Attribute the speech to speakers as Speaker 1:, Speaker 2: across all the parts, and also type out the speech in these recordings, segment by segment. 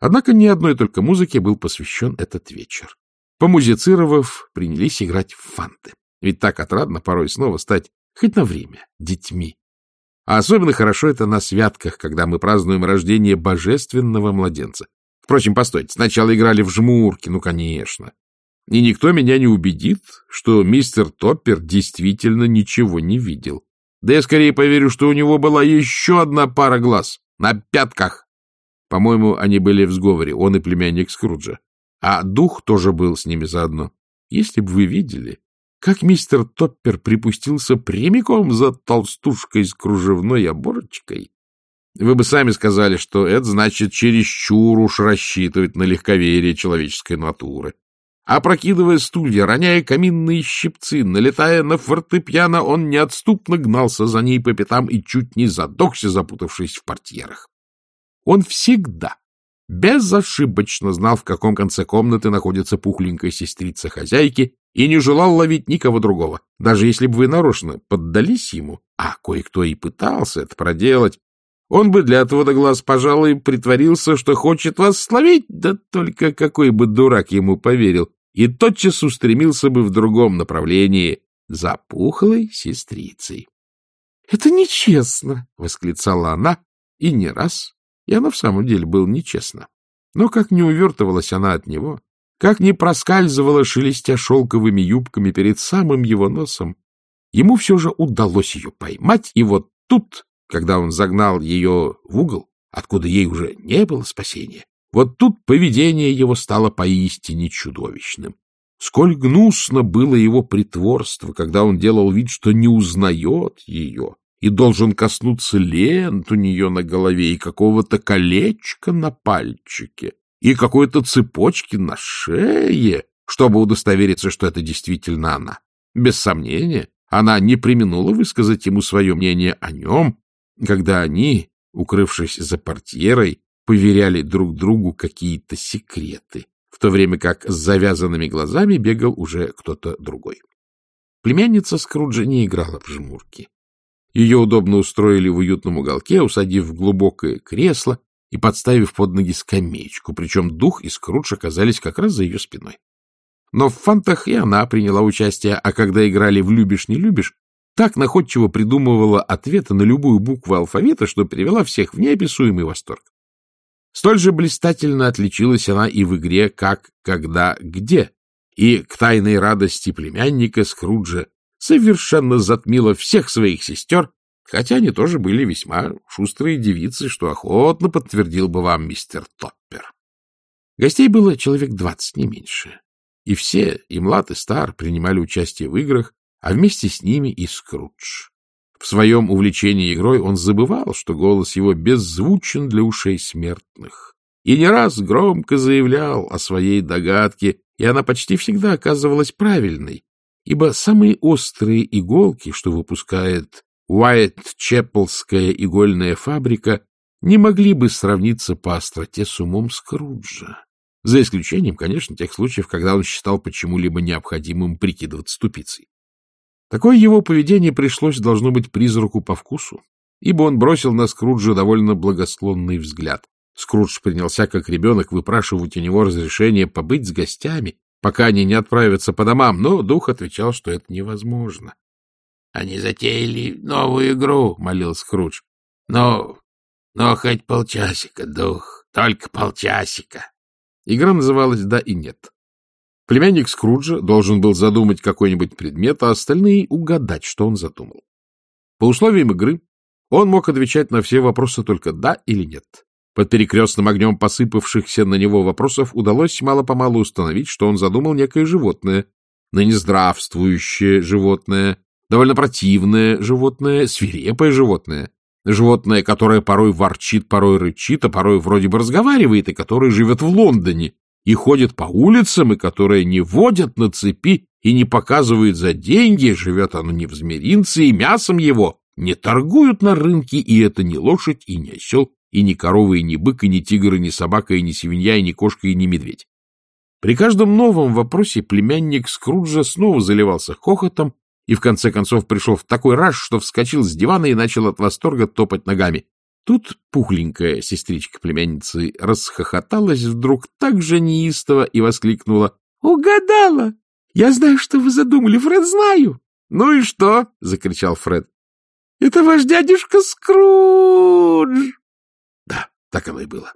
Speaker 1: Однако ни одной только музыке был посвящен этот вечер. Помузицировав, принялись играть в фанты. Ведь так отрадно порой снова стать, хоть на время, детьми. А особенно хорошо это на святках, когда мы празднуем рождение божественного младенца. Впрочем, постойте, сначала играли в жмурки, ну, конечно. И никто меня не убедит, что мистер Топпер действительно ничего не видел. Да я скорее поверю, что у него была еще одна пара глаз на пятках. По-моему, они были в сговоре, он и племянник Скруджа. А дух тоже был с ними заодно. Если бы вы видели, как мистер Топпер припустился прямиком за толстушкой с кружевной оборочкой, вы бы сами сказали, что это значит чересчур уж рассчитывать на легковерие человеческой натуры. Опрокидывая стулья, роняя каминные щипцы, налетая на фортепиано, он неотступно гнался за ней по пятам и чуть не задохся, запутавшись в портьерах. Он всегда, безошибочно знал, в каком конце комнаты находится пухленькая сестрица хозяйки, и не желал ловить никого другого. Даже если бы вы нарочно поддались ему, а кое-кто и пытался это проделать, он бы для отвода глаз, пожалуй, притворился, что хочет вас словить, да только какой бы дурак ему поверил, и тотчас устремился бы в другом направлении за пухлой сестрицей. — Это нечестно! — восклицала она, и не раз, и оно в самом деле было нечестно. Но как не увертывалась она от него, как не проскальзывала, шелестя шелковыми юбками перед самым его носом, ему все же удалось ее поймать, и вот тут, когда он загнал ее в угол, откуда ей уже не было спасения, вот тут поведение его стало поистине чудовищным. Сколь гнусно было его притворство, когда он делал вид, что не узнает ее и должен коснуться лент у нее на голове и какого-то колечка на пальчике и какой-то цепочки на шее, чтобы удостовериться, что это действительно она. Без сомнения, она не применула высказать ему свое мнение о нем, когда они, укрывшись за портьерой, поверяли друг другу какие-то секреты, в то время как с завязанными глазами бегал уже кто-то другой. Племянница Скруджа не играла в жмурки. Ее удобно устроили в уютном уголке, усадив в глубокое кресло и подставив под ноги скамеечку, причем дух и Скрудж оказались как раз за ее спиной. Но в фантах и она приняла участие, а когда играли в «любишь, не любишь», так находчиво придумывала ответы на любую букву алфавита, что привела всех в неописуемый восторг. Столь же блистательно отличилась она и в игре «Как, когда, где», и к тайной радости племянника Скруджа совершенно затмила всех своих сестер, хотя они тоже были весьма шустрые девицы, что охотно подтвердил бы вам мистер Топпер. Гостей было человек двадцать, не меньше, и все, и млад, и стар, принимали участие в играх, а вместе с ними и Скрудж. В своем увлечении игрой он забывал, что голос его беззвучен для ушей смертных, и не раз громко заявлял о своей догадке, и она почти всегда оказывалась правильной, ибо самые острые иголки, что выпускает Уайт-Чеппелская игольная фабрика, не могли бы сравниться по остроте с умом Скруджа. За исключением, конечно, тех случаев, когда он считал почему-либо необходимым прикидываться тупицей. Такое его поведение пришлось, должно быть, призраку по вкусу, ибо он бросил на Скруджа довольно благосклонный взгляд. Скрудж принялся, как ребенок, выпрашивать у него разрешение побыть с гостями, пока они не отправятся по домам, но дух отвечал, что это невозможно. — Они затеяли новую игру, — молил Скрудж. — Но... но хоть полчасика, дух, только полчасика. Игра называлась «Да и нет». Племянник Скруджа должен был задумать какой-нибудь предмет, а остальные — угадать, что он задумал. По условиям игры он мог отвечать на все вопросы только «да» или «нет». Под перекрестным огнем посыпавшихся на него вопросов удалось мало-помалу установить, что он задумал некое животное, ныне здравствующее животное, довольно противное животное, свирепое животное, животное, которое порой ворчит, порой рычит, а порой вроде бы разговаривает, и которое живет в Лондоне, и ходит по улицам, и которое не водят на цепи и не показывает за деньги, живет оно не в змеринце, и мясом его не торгуют на рынке, и это не лошадь, и не осел, и не корова, и не бык, и не тигр, и не собака, и не свинья, и не кошка, и не медведь. При каждом новом вопросе племянник Скруджа снова заливался хохотом и в конце концов пришел в такой раж, что вскочил с дивана и начал от восторга топать ногами. Тут пухленькая сестричка племянницы расхохоталась вдруг так же неистово и воскликнула. — Угадала! Я знаю, что вы задумали, Фред, знаю! — Ну и что? — закричал Фред. — Это ваш дядюшка Скрудж! Так оно и было.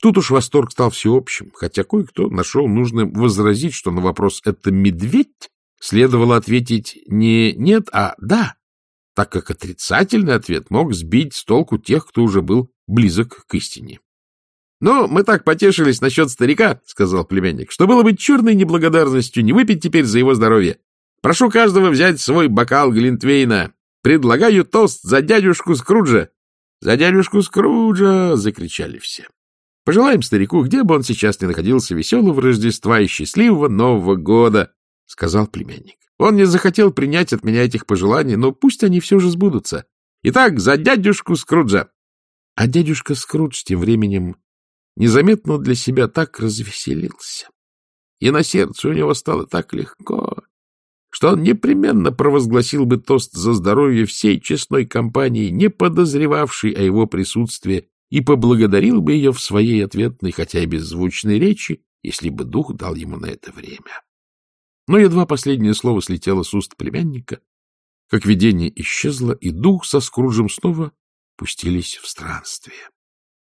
Speaker 1: Тут уж восторг стал всеобщим, хотя кое-кто нашел нужным возразить, что на вопрос «это медведь?» следовало ответить не «нет», а «да», так как отрицательный ответ мог сбить с толку тех, кто уже был близок к истине. — Ну, мы так потешились насчет старика, — сказал племянник, — что было бы черной неблагодарностью не выпить теперь за его здоровье. Прошу каждого взять свой бокал Глинтвейна. Предлагаю тост за дядюшку Скруджа. — За дядюшку Скруджа! — закричали все. — Пожелаем старику, где бы он сейчас ни находился, веселого Рождества и счастливого Нового года, — сказал племянник. Он не захотел принять от меня этих пожеланий, но пусть они все же сбудутся. Итак, за дядюшку Скруджа. А дядюшка Скрудж тем временем незаметно для себя так развеселился. И на сердце у него стало так легко, что он непременно провозгласил бы тост за здоровье всей честной компании, не подозревавшей о его присутствии, и поблагодарил бы ее в своей ответной, хотя и беззвучной речи, если бы дух дал ему на это время. Но едва последнее слово слетело с уст племянника, как видение исчезло, и дух со Скруджем снова пустились в странствие.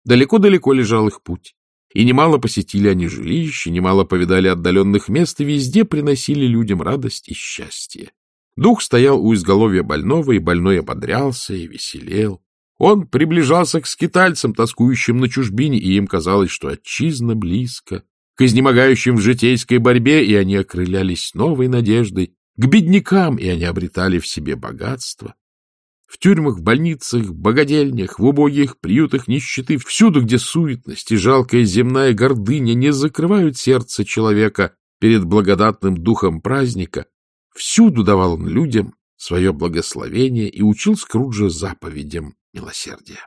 Speaker 1: Далеко-далеко лежал их путь, и немало посетили они жилища, немало повидали отдаленных мест, и везде приносили людям радость и счастье. Дух стоял у изголовья больного, и больной ободрялся и веселел. Он приближался к скитальцам, тоскующим на чужбине, и им казалось, что отчизна близко к изнемогающим в житейской борьбе, и они окрылялись новой надеждой, к беднякам, и они обретали в себе богатство. В тюрьмах, больницах, богадельнях, в убогих приютах нищеты, всюду, где суетность и жалкая земная гордыня не закрывают сердце человека перед благодатным духом праздника, всюду давал он людям свое благословение и учил Скруджа заповедям милосердия.